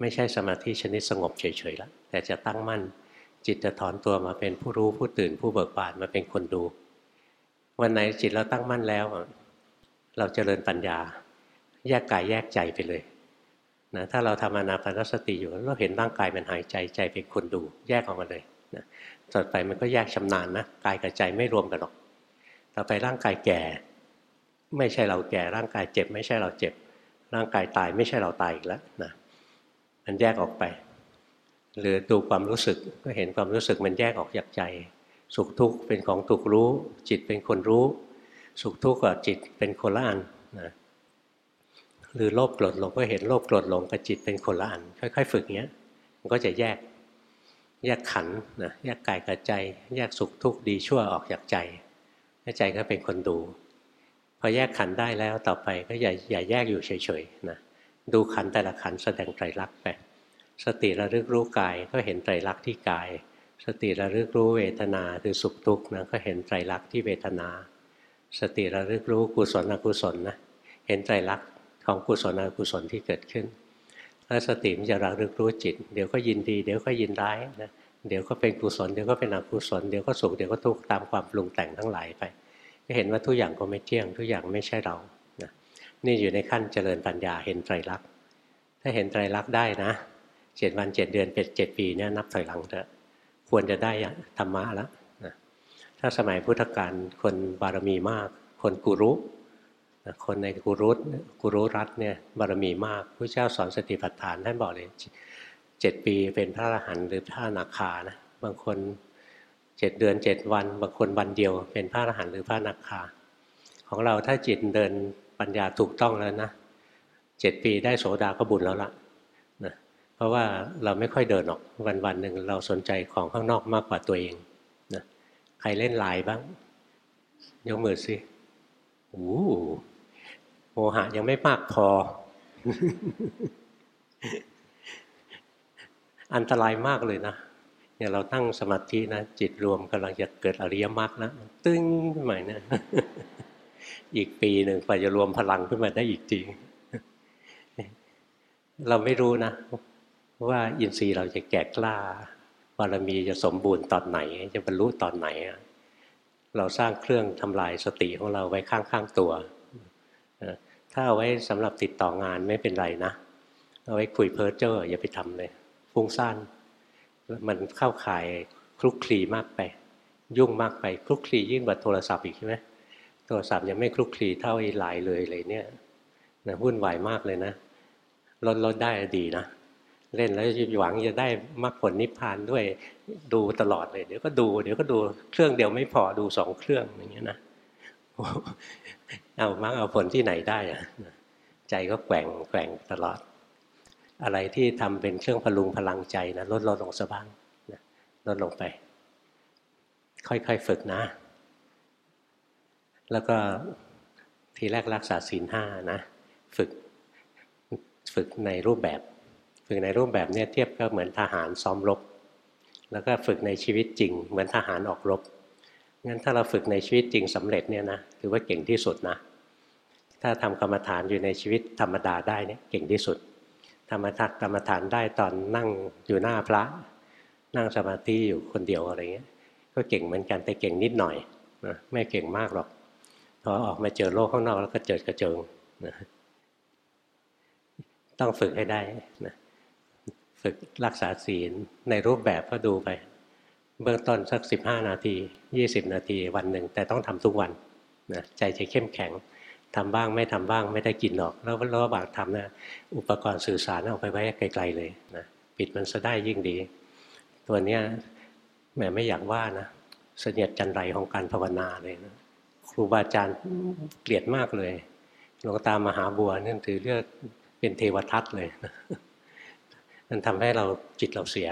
ไม่ใช่สมาธิชนิดสงบเฉยๆแล้วแต่จะตั้งมั่น จิตจะถอนตัวมาเป็นผู้รู้ผู้ตื่นผู้เบิกบานมาเป็นคนดู วันไหนจิตเราตั้งมั่นแล้ว เราจเจริญปัญญา แยกกายแยกใจไปเลยนะถ้าเราทำอนาปานสติอยู่เราเห็นร่างกายมันหายใจใจเป็นคนดู แยกออกมาเลย นะต่อไปมันก็แยกชำนาญนะกายกับใจไม่รวมกันหรอก ต่อไปร่างกายแก่ ไม่ใช่เราแก่ ร่างกายเจ็บ ไม่ใช่เราเจ็บ ร่างกายตายไม่ใช่เราตายอีกแล้วนะมันแยกออกไป หรือดูความรู้สึกก็เห็นความรู้สึกมันแยกออกจากใจ สุขทุกข์เป็นของถูกรู้ จิตเป็นคนรู้ สุขทุกข์กับจิตเป็นคนละอันนะหรือโลภโกรธหลงก็เห็นโลภโกรธหลงกับจิตเป็นคนละอันค่อย ๆ ฝึกเงี้ยมันก็จะแยก แยกขันนะแยกกายกับใจ แยกสุขทุกข์ดีชั่วออกจากใจใจก็เป็นคนดู พอแยกขันได้แล้วต่อไปก็อย่าอย่าแยกอยู่เฉยๆนะดูขันแต่ละขันแสดงไตรลักษณ์ไปสติระลึกรู้กายก็เห็นไตรลักษณ์ที่กาย สติระลึกรู้เวทนาคือสุขทุกข์นะก็เห็นไตรลักษณ์ที่เวทนา สติระลึกรู้กุศลอกุศลนะเห็นไตรลักษณ์ของกุศลอกุศลที่เกิดขึ้น แล้วสติมันจะระลึกรู้จิต เดี๋ยวก็ยินดี เดี๋ยวก็ยินร้ายนะเดี๋ยวก็เป็นกุศลเดี๋ยวก็เป็นอกุศลเดี๋ยวก็สุขเดี๋ยวก็ทุกข์ตามความปรุงแต่งทั้งหลายไป ก็เห็นว่าทุกอย่างก็ไม่เที่ยง ทุกอย่างไม่ใช่เรานะนี่อยู่ในขั้นเจริญปัญญาเห็นไตรลักษณ์ถ้าเห็นไตรลักษณ์ได้นะเจ็ดวันเจ็ดเดือนเป็นเจ็ดปีเนี่ยนับถอยหลังเถอะควรจะได้ธรรมะแล้วนะถ้าสมัยพุทธกาลคนบารมีมาก คนกุรุ คนในกุรุตกุรุรัตเนี่ยบารมีมากพระเจ้าสอนสติปัฏฐานท่านบอกเลยเจ็ดปีเป็นพระอรหันต์หรือพระนาคานะบางคนเจ็ดเดือนเจ็ดวัน บางคนวันเดียว เป็นพระอรหันต์หรือพระนักขาของเราถ้าจิตเดินปัญญาถูกต้องแล้วนะเจ็ดปีได้โสดาก็บุญแล้วละนะเพราะว่าเราไม่ค่อยเดินออกวันวันหนึ่งเราสนใจของข้างนอกมากกว่าตัวเองนะใครเล่นไลน์บ้างยกมือสิโอ้ โมหะยังไม่มากพอ อันตรายมากเลยนะเนี่ยเราตั้งสมาธินะจิตรวมกำลังจะเกิดอริยมรรคนะตึ้งขึ้นมาเนี่ยอีกปีหนึ่งกว่าจะรวมพลังขึ้นมาได้อีกจริง เราไม่รู้นะ ว่าอินทรีย์เราจะแก่กล้าบารมีจะสมบูรณ์ตอนไหน จะบรรลุตอนไหน เราสร้างเครื่องทำลายสติของเราไว้ข้างๆตัว ถ้าเอาไว้สำหรับติดต่องานไม่เป็นไรนะ เอาไว้คุยเพ้อเจ้ออย่าไปทำเลยฟุ้งซ่านมันเข้าข่ายคลุกคลีมากไป ยุ่งมากไปคลุกคลียิ่งกว่าโทรศัพท์อีกใช่ไหมโทรศัพท์ยังไม่คลุกคลีเท่าไอ้ไลน์เลยเลยเนี่ยนะวุ่นวายมากเลยนะลดลดได้ดีนะเล่นแล้วหวังจะได้มรรคผลนิพพานด้วยดูตลอดเลย เดี๋ยวก็ดู เดี๋ยวก็ดูเครื่องเดียวไม่พอดูสองเครื่องอย่างเงี้ยนะ เอามรรคเอาผลที่ไหนได้อะใจก็แกว่งแกว่งตลอด อะไรที่ทำเป็นเครื่องพลุงพลังใจนะลดลดลงสบ้างนะลดลงไป ค่อยๆฝึกนะ แล้วก็ทีแรกรักษาศีลห้านะฝึกฝึกในรูปแบบ ฝึกในรูปแบบเนี่ยเทียบก็เหมือนทหารซ้อมรบ แล้วก็ฝึกในชีวิตจริง เหมือนทหารออกรบ งั้นถ้าเราฝึกในชีวิตจริงสำเร็จเนี่ยนะถือว่าเก่งที่สุดนะ ถ้าทำกรรมฐานอยู่ในชีวิตธรรมดาได้เนี่ยเก่งที่สุดธรรมทักกรรมฐานได้ตอนนั่งอยู่หน้าพระ นั่งสมาธิอยู่คนเดียวอะไรเงี้ย ก็เก่งเหมือนกันแต่เก่งนิดหน่อยนะไม่เก่งมากหรอกพอออกมาเจอโลกข้างนอกแล้วก็เจอกระเจิงนะต้องฝึกให้ได้นะฝึกรักษาศีลในรูปแบบก็ดูไป เบื้องต้นสักสิบห้านาทียี่สิบนาทีวันหนึ่ง แต่ต้องทำทุกวันนะใจจะเข้มแข็งทำบ้างไม่ทำบ้างไม่ได้กินหรอก แล้วระหว่างทำนะอุปกรณ์สื่อสารเอาไปไว้ไกลๆเลยนะปิดมันซะได้ยิ่งดี ตัวเนี้ยแหมไม่อยากว่านะเสนียดจันไรของการภาวนาเลยนะครูบาอาจารย์เกลียดมากเลยหลวงตามหาบัวนั่นถือเรียกเป็นเทวทัตเลยมันทำให้เราจิตเราเสีย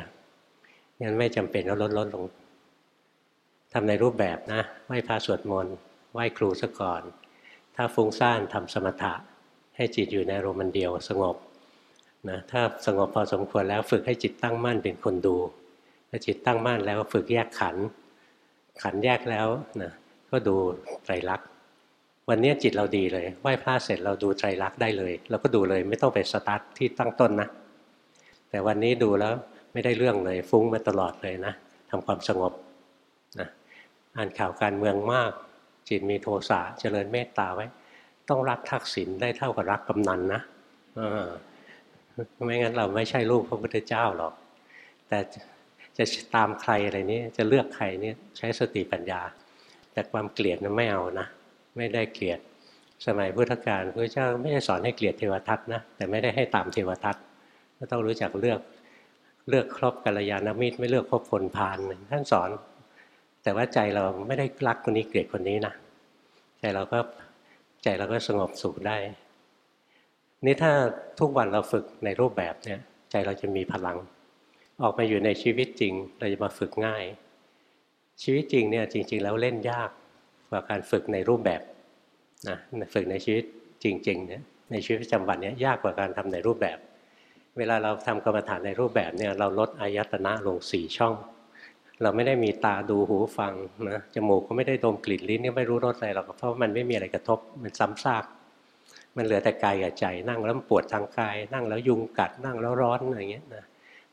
งั้นไม่จำเป็นก็ลดลดลงทำในรูปแบบนะไหว้พระสวดมนต์ไหว้ครูซะก่อน ถ้าฟุ้งซ่านทำสมถะ ให้จิตอยู่ในรมันเดียวสงบนะถ้าสงบพอสมควรแล้วฝึกให้จิตตั้งมั่นเป็นคนดูถ้าจิตตั้งมั่นแล้วฝึกแยกขัน ขันแยกแล้วนะก็ดูไตรลักษณ์วันนี้จิตเราดีเลยไหว้พระเสร็จเราดูไตรลักษณ์ได้เลยเราก็ดูเลยไม่ต้องไปสตาร์ทที่ตั้งต้นนะแต่วันนี้ดูแล้ว ไม่ได้เรื่องเลย ฟุ้งมาตลอดเลยนะทำความสงบนะอ่านข่าวการเมืองมาก จิตมีโทสะเจริญเมตตาไว้ ต้องรักทักษิณได้เท่ากับรักกำนันนะไม่งั้นเราไม่ใช่ลูกพระพุทธเจ้าหรอก แต่จะตามใครอะไรนี้จะเลือกใครนี่ใช้สติปัญญา แต่ความเกลียดนั้นไม่เอานะ ไม่ได้เกลียด สมัยพุทธกาลพระเจ้าไม่ได้สอนให้เกลียดเทวทัตนะแต่ไม่ได้ให้ตามเทวทัตก็ต้องรู้จักเลือก เลือกครอบกัลยาณมิตรไม่เลือกคบคนพาลท่านสอน แต่ว่าใจเราไม่ได้รักคนนี้เกลียดคนนี้นะใจเราก็ใจเราก็สงบสุขได้ นี่ถ้าทุกวันเราฝึกในรูปแบบเนี่ยใจเราจะมีพลัง ออกมาอยู่ในชีวิตจริง เราจะมาฝึกง่าย ชีวิตจริงเนี่ยจริง ๆ แล้วเล่นยากกว่าการฝึกในรูปแบบนะฝึกในชีวิตจริงๆเนี่ยในชีวิตประจำวันเนี่ยยากกว่าการทำในรูปแบบ เวลาเราทำกรรมฐานในรูปแบบเนี่ยเราลดอายตนะลงสี่ช่อง เราไม่ได้มีตาดูหูฟังนะจมูกก็ไม่ได้ดมกลิ่นลิ้นก็ไม่รู้รสอะไรหรอกเพราะมันไม่มีอะไรกระทบมันซ้ำซากมันเหลือแต่กายกับใจนั่งแล้วปวดทางกาย นั่งแล้วยุงกัดนั่งแล้วร้อนอะไรเงี้ยนะ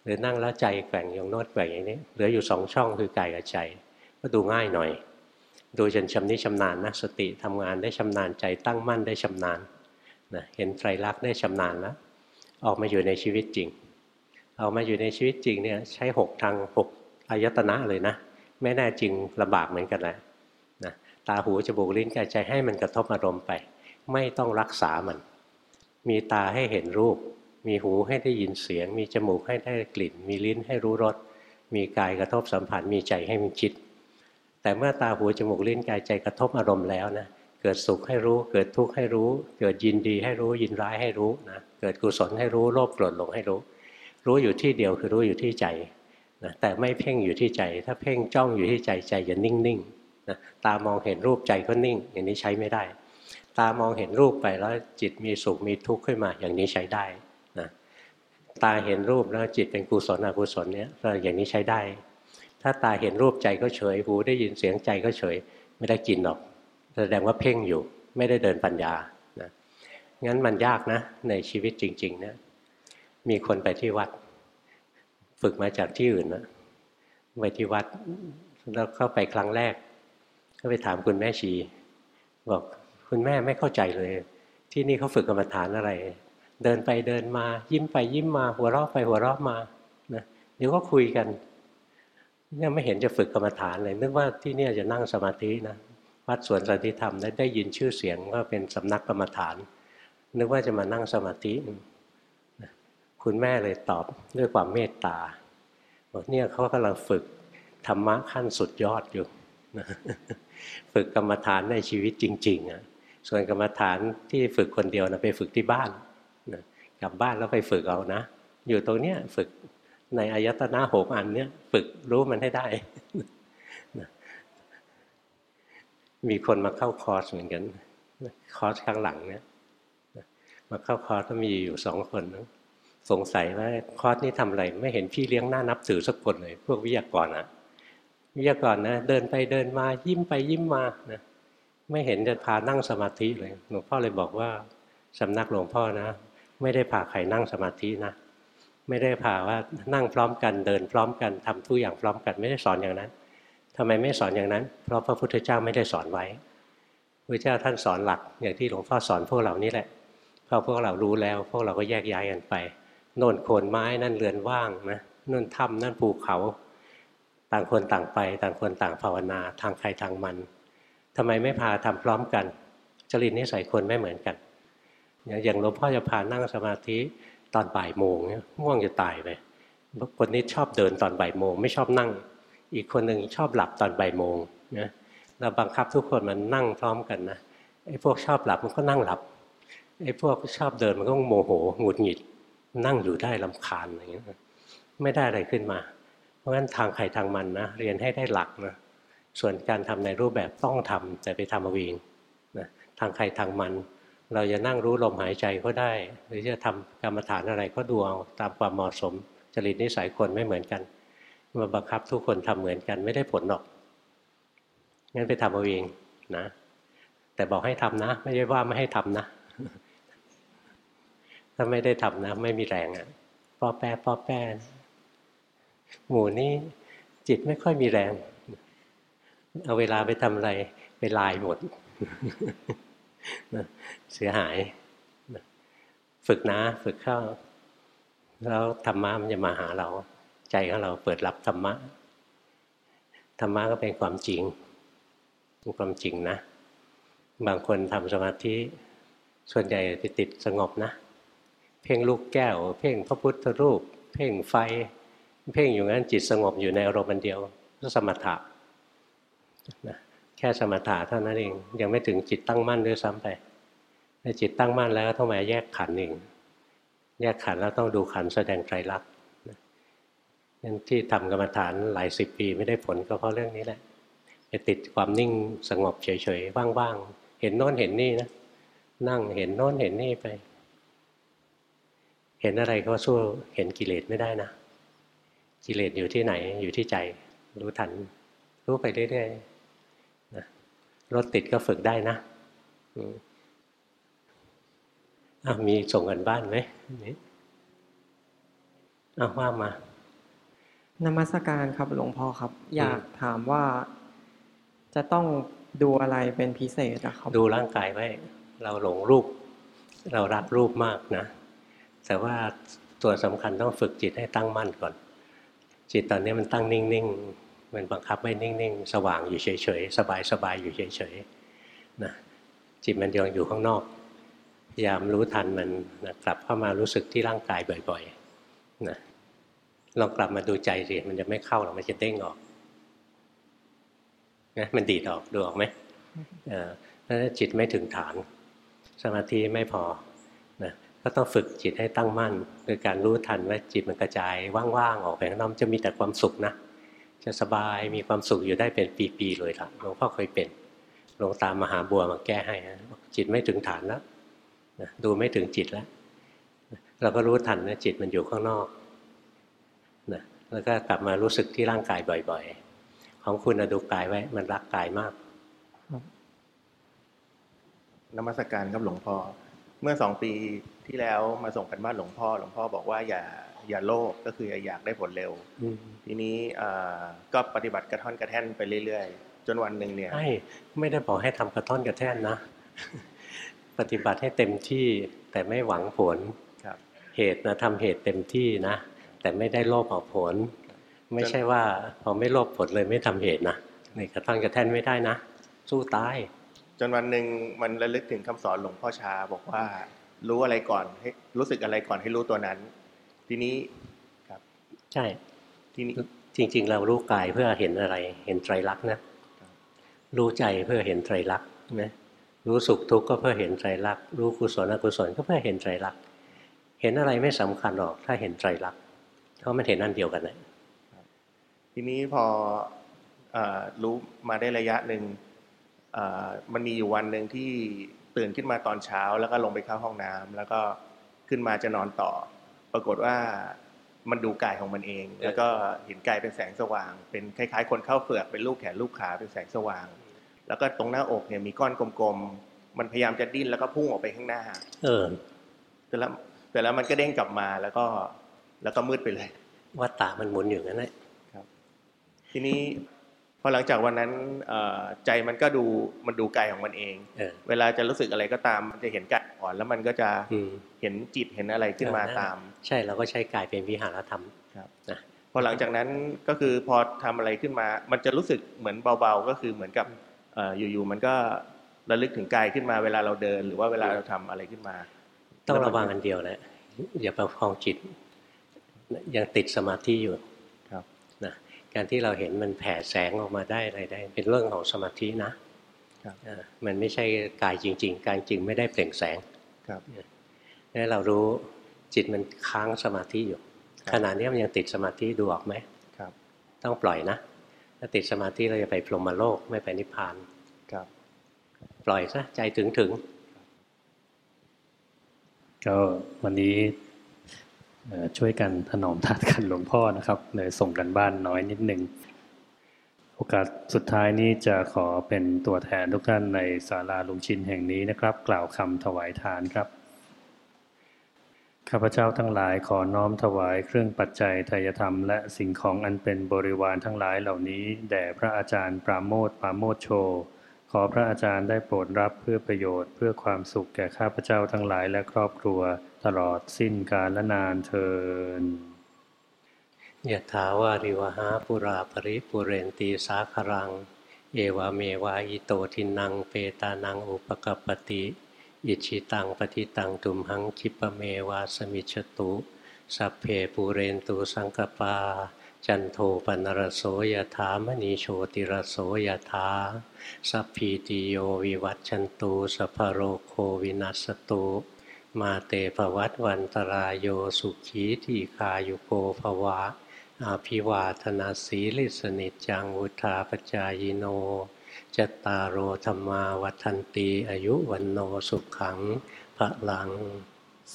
หรือนั่งแล้วใจแกว่งอย่างโน้ตแกว่งอย่างนี้เหลืออยู่สองช่องคือกายกับใจ ก็ดูง่ายหน่อย ดูจนชำนิชำนาญนะสติทำงานได้ชำนาญใจตั้งมั่นได้ชำนาญนะเห็นไตรลักษณ์ได้ชำนาญแล้ว ออกมาอยู่ในชีวิตจริงออกมาอยู่ในชีวิตจริงเนี่ยใช้หกทางหกอายตนะเลยนะไม่แน่จริงลำบากเหมือนกันแหละนะตาหูจมูกลิ้นกายใจให้มันกระทบอารมณ์ไป ไม่ต้องรักษามัน มีตาให้เห็นรูป มีหูให้ได้ยินเสียง มีจมูกให้ได้กลิ่น มีลิ้นให้รู้รสมีกายกระทบสัมผัสมีใจให้มันคิด แต่เมื่อตาหูจมูกลิ้นกายใจกระทบอารมณ์แล้วนะ เกิดสุขให้รู้ เกิดทุกข์ให้รู้ เกิดยินดีให้รู้ยินร้ายให้รู้นะเกิดกุศลให้รู้โลภโกรธหลงให้รู้ รู้อยู่ที่เดียวคือรู้อยู่ที่ใจนะแต่ไม่เพ่งอยู่ที่ใจ ถ้าเพ่งจ้องอยู่ที่ใจใจจะนิ่งๆนะตามองเห็นรูปใจก็นิ่ง อย่างนี้ใช้ไม่ได้ ตามองเห็นรูปไปแล้วจิตมีสุขมีทุกข์ขึ้นมา อย่างนี้ใช้ได้นะตาเห็นรูปแล้วจิตเป็นกุศลอกุศลเนี้ยอย่างนี้ใช้ได้ ถ้าตาเห็นรูปใจก็เฉยหูได้ยินเสียงใจก็เฉย ไม่ได้กินหรอก แสดงว่าเพ่งอยู่ไม่ได้เดินปัญญานะงั้นมันยากนะ ในชีวิตจริง ๆ เนะมีคนไปที่วัด ฝึกมาจากที่อื่นนะไปที่วัดแล้วเข้าไปครั้งแรก ก็ไปถามคุณแม่ชี บอกคุณแม่ไม่เข้าใจเลย ที่นี่เขาฝึกกรรมฐานอะไร เดินไปเดินมา ยิ้มไปยิ้มมา หัวเราะไปหัวเราะมานะเดี๋ยวก็คุยกันเนี่ยไม่เห็นจะฝึกกรรมฐานเลยนึกว่าที่นี่จะนั่งสมาธินะ วัดสวนสันติธรรมได้ได้ยินชื่อเสียงว่าเป็นสำนักกรรมฐาน นึกว่าจะมานั่งสมาธิ คุณแม่เลยตอบด้วยความเมตตาบอกเนี่ยเขากำลังฝึกธรรมะขั้นสุดยอดอยู่ฝึกกรรมฐานในชีวิตจริงๆอะส่วนกรรมฐานที่ฝึกคนเดียวนะไปฝึกที่บ้านกลับบ้านแล้วไปฝึกเอานะ อยู่ตรงเนี้ยฝึกในอายตนะหกอันเนี้ยฝึกรู้มันให้ได้ มีคนมาเข้าคอร์สเหมือนกันคอร์สข้างหลังเนี่ยมาเข้าคอร์สก็มีอยู่สองคนสงสัยว่าคอร์สนี้ทำอะไรไม่เห็นพี่เลี้ยงหน้านับถือสักคนเลย พวกวิทยากรนะวิทยากรนะเดินไปเดินมายิ้มไปยิ้มมานะไม่เห็นจะพานั่งสมาธิเลยหลวงพ่อเลยบอกว่าสำนักหลวงพ่อนะ ไม่ได้พาใครนั่งสมาธินะไม่ได้พาว่านั่งพร้อมกันเดินพร้อมกันทำทุกอย่างพร้อมกันไม่ได้สอนอย่างนั้น ทำไมไม่สอนอย่างนั้น เพราะพระพุทธเจ้าไม่ได้สอนไว้พระเจ้าท่านสอนหลัก อย่างที่หลวงพ่อสอนพวกเรานี่แหละพอพวกเรารู้แล้ว พวกเราก็แยกย้ายกันไปโน่นโคนไม้นั่นเรือนว่างนะนู่นถ้ำนั่นภูเขา ต่างคนต่างไป ต่างคนต่างภาวนา ทางใครทางมันทำไมไม่พาทำพร้อมกัน จริตนิสัยคนไม่เหมือนกัน อย่างหลวงพ่อจะพานั่งสมาธิตอนบ่ายโมงเนี่ยง่วงจะตายไปคนนี้ชอบเดินตอนบ่ายโมง ไม่ชอบนั่ง อีกคนหนึ่งชอบหลับตอนบ่ายโมงนะเราบังคับทุกคนมันนั่งพร้อมกันนะไอ้พวกชอบหลับมันก็นั่งหลับไอ้พวกชอบเดินมันก็โมโหหงุดหงิด นั่งอยู่ได้ลำคาญอย่างเงี้ยไม่ได้อะไรขึ้นมา เพราะฉะนั้นทางใครทางมันนะเรียนให้ได้หลักนะส่วนการทำในรูปแบบต้องทำแต่ไปทำเอาเองนะทางใครทางมัน เราจะนั่งรู้ลมหายใจก็ได้ หรือจะทำกรรมฐานอะไรก็ดูเอาตามความเหมาะสมจริตนิสัยคนไม่เหมือนกัน มาบังคับทุกคนทำเหมือนกันไม่ได้ผลหรอก งั้นไปทำเอาเองนะแต่บอกให้ทำนะ ไม่ได้ว่าไม่ให้ทำนะ ถ้าไม่ได้ทำนะ ไม่มีแรงอะ่ะป้อแป้ป้อแป้หมู่นี้จิตไม่ค่อยมีแรง เอาเวลาไปทำอะไร ไปลายหมด เสียหาย ฝึกนะ ฝึกเข้า แล้วธรรมะมันจะมาหาเรา ใจของเราเปิดรับธรรมะ ธรรมะก็เป็นความจริงเป็นความจริงนะ บางคนทำสมาธิส่วนใหญ่ไปติดสงบนะ เพ่งลูกแก้ว เพ่งพระพุทธรูป เพ่งไฟ เพ่งอยู่งั้นจิตสงบอยู่ในอารมณ์เดียวก็สมถะนะแค่สมถะเท่านั้นเองยังไม่ถึงจิตตั้งมั่นด้วยซ้ำไปถ้าจิตตั้งมั่นแล้วต้องมาแยกขันเองแยกขันแล้วต้องดูขันแสดงไตรลักษณ์ ที่ทำกรรมฐานหลายสิบปีไม่ได้ผลก็เพราะเรื่องนี้แหละไปติดความนิ่งสงบเฉยๆว่างๆเห็นโน้นเห็นนี่นะนั่งเห็นโน้นเห็นนี่ไป เห็นอะไรก็สู้เห็นกิเลสไม่ได้นะกิเลสอยู่ที่ไหนอยู่ที่ใจรู้ทัน รู้ไปเรื่อยๆนะรถติดก็ฝึกได้นะอะมีส่งกันบ้านไหมนี่อ้าวว่ามา นมัสการครับหลวงพ่อครับ อยากถามว่าจะต้องดูอะไรเป็นพิเศษอะครับ ดูร่างกายไว้ เราหลงรูป เรารักรูปมากนะ แต่ว่าตัวสำคัญต้องฝึกจิตให้ตั้งมั่นก่อน จิตตอนนี้มันตั้งนิ่งๆมันบังคับไม่นิ่งๆ สว่างอยู่เฉยๆ สบายๆ อยู่เฉยๆนะจิตมันยังอยู่ข้างนอกพยายามรู้ทันมันนะกลับเข้ามารู้สึกที่ร่างกายบ่อยๆนะ ลองกลับมาดูใจสิมันจะไม่เข้าหรอกมันจะเด้งออกนะมันดีดออกดูออกไหมเออเพราะจิตไม่ถึงฐาน สมาธิไม่พอนะก็ต้องฝึกจิตให้ตั้งมั่นโดยการรู้ทันว่าจิตมันกระจายว่างๆออกไปข้างนอกจะมีแต่ความสุขนะจะสบายมีความสุขอยู่ได้เป็นปีๆเลยล่ะหลวงพ่อเคยเป็นหลวงตามมหาบัวมาแก้ให้นะจิตไม่ถึงฐานแล้วนะดูไม่ถึงจิตแล้วเราก็รู้ทันนะจิตมันอยู่ข้างนอกนะ แล้วก็กลับมารู้สึกที่ร่างกายบ่อยๆ ของคุณดูกายไว้ มันรักกายมากนมัสกการครับหลวงพ่อ เมื่อสองปีที่แล้วมาส่งกันบ้านหลวงพ่อ หลวงพ่อบอกว่าอย่าอย่าโลภก็คืออยากได้ผลเร็ว ทีนี้ก็ปฏิบัติกระท่อนกระแท่นไปเรื่อยๆ จนวันหนึ่งเนี่ยไม่ไม่ได้บอกให้ทำกระท่อนกระแท่นนะ ปฏิบัติให้เต็มที่แต่ไม่หวังผลเหตุนะทำเหตุเต็มที่นะ แต่ไม่ได้โลภเอาผล ไม่ใช่ว่าพอไม่โลภผลเลยไม่ทำเหตุนะนี่กระท่อนกระแท่นไม่ได้นะ สู้ตาย จนวันหนึ่งมันระลึกถึงคำสอนหลวงพ่อชาบอกว่า รู้อะไรก่อนให้รู้สึกอะไรก่อนให้รู้ตัวนั้น ทีนี้ครับ ใช่ทีนี้จริง ๆ เรารู้กายเพื่อเห็นอะไร เห็นไตรลักษณ์นะรู้ใจเพื่อเห็นไตรลักษณ์นะรู้สุขทุกข์ก็เพื่อเห็นไตรลักษณ์รู้กุศลอกุศลก็เพื่อเห็นไตรลักษณ์เห็นอะไรไม่สำคัญหรอก ถ้าเห็นไตรลักษณ์ เพราะมันเห็นอันเดียวกันเลยทีนี้พอเออรู้มาได้ระยะหนึ่งเอ่อมันมีอยู่วันหนึ่งที่ตื่นขึ้นมาตอนเช้า แล้วก็ลงไปเข้าห้องน้ำแล้วก็ขึ้นมาจะนอนต่อ ปรากฏว่ามันดูกายของมันเอง แล้วก็เห็นกายเป็นแสงสว่าง เป็นคล้าย ๆ คนเข้าเฟือกเป็นลูกแขนลูกขาเป็นแสงสว่าง แล้วก็ตรงหน้าอกเนี่ยมีก้อนกลมๆมันพยายามจะดิ้นแล้วก็พุ่งออกไปข้างหน้า เออแต่แล้วแต่แล้วมันก็เด้งกลับมาแล้วก็ แล้วก็มืดไปเลยวัตตะมันหมุนอยู่งั้นแหละทีนี้พอหลังจากวันนั้นเอ่อใจมันก็ดูมันดูกายของมันเองเออเวลาจะรู้สึกอะไรก็ตามมันจะเห็นกายก่อนแล้วมันก็จะอืมเห็นจิตเห็นอะไรขึ้นมาเออตาม ใช่เราก็ใช้กายเป็นวิหารธรรมครับนะพอหลังจากนั้นก็คือพอทำอะไรขึ้นมา มันจะรู้สึกเหมือนเบาๆ ก็คือเหมือนกับเอ่ออยู่ๆมันก็ระลึกถึงกายขึ้นมาเวลาเราเดิน หรือว่าเวลาเราทำอะไรขึ้นมา ต้องระวังอันเดียวแหละอย่าประคองจิต ยังติดสมาธิอยู่ครับนะการที่เราเห็นมันแผ่แสงออกมาได้อะไรได้ เป็นเรื่องของสมาธินะครับอ่ามันไม่ใช่กายจริง ๆ กายจริงไม่ได้เปล่งแสงครับนี่เรารู้จิตมันค้างสมาธิอยู่ครับขณะนี้มันยังติดสมาธิดูออกไหมครับ ต้องปล่อยนะ ถ้าติดสมาธิเราจะไปพรหมโลกไม่ไปนิพพานครับ ปล่อยซะใจถึงถึงก็วันนี้เอ่อ ช่วยกันถนอมทานกันหลวงพ่อนะครับเลยส่งกันบ้านน้อยนิดหนึ่งโอกาสสุดท้ายนี้จะขอเป็นตัวแทนทุกท่านในศาลาลุงชินแห่งนี้นะครับ กล่าวคำถวายทานครับข้าพเจ้าทั้งหลายขอน้อมถวายเครื่องปัจจัยทายธรรม และสิ่งของอันเป็นบริวารทั้งหลายเหล่านี้แด่พระอาจารย์ปราโมทปราโมทโช ขอพระอาจารย์ได้โปรดรับเพื่อประโยชน์เพื่อความสุขแก่ข้าพเจ้าทั้งหลายและครอบครัว ตลอดสิ้นกาลและนานเทินยะถาวาริวหาปุราปริปุเรนตีสาครัง เอวาเมวาอิโตทินังเปตานังอุปกปปติอิชิตังปฏิตังตุมหังคิปะเมวาสมิจฉตุ สัพเพปูเรนตูสังกปา จันโทปนรโสยถามณีโชติรโสยถาสัพพีติโยวิวัตชันตุสัพโรโควินัสตุ มาเตภวัตวันตรายโยสุขีทีคายุโกภวะ อาภิวาธนาสีลิสนิจจังวุธาปจายโนจตตารโอธรรมาวัฒนตีอายุวันโนสุขังพระลัง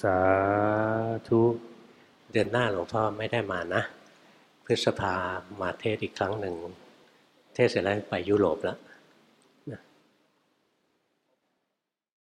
สาธุ เดือนหน้าหลวงพ่อไม่ได้มานะ พฤษภามาเทศอีกครั้งหนึ่ง เทศเสร็จแล้วไปยุโรปแล้ว